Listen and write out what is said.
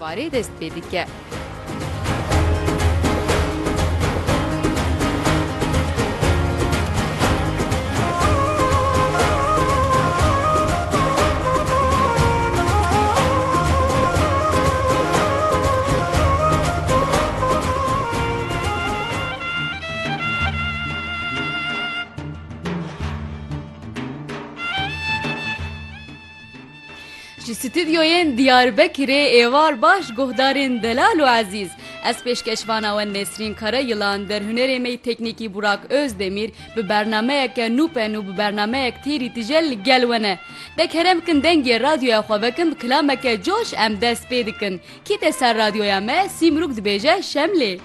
barê dest pê Ji stüdyoyên Diyarbekirê êvar baş guhdarên Delal û Aziz. Ez pêşkeşvana we Nesrîn Karayılan derhunerê me teknîkî Burak Özdemir bi bernameyeke nûpen û bi bernameyek tîrî tijel li gel we ne. Dek herem bikin dengê radyoya xwe vekin bi kilameke coş em dest pê dikin. Kî te ser radyoya me Sîmrûk dibêje Şemlê.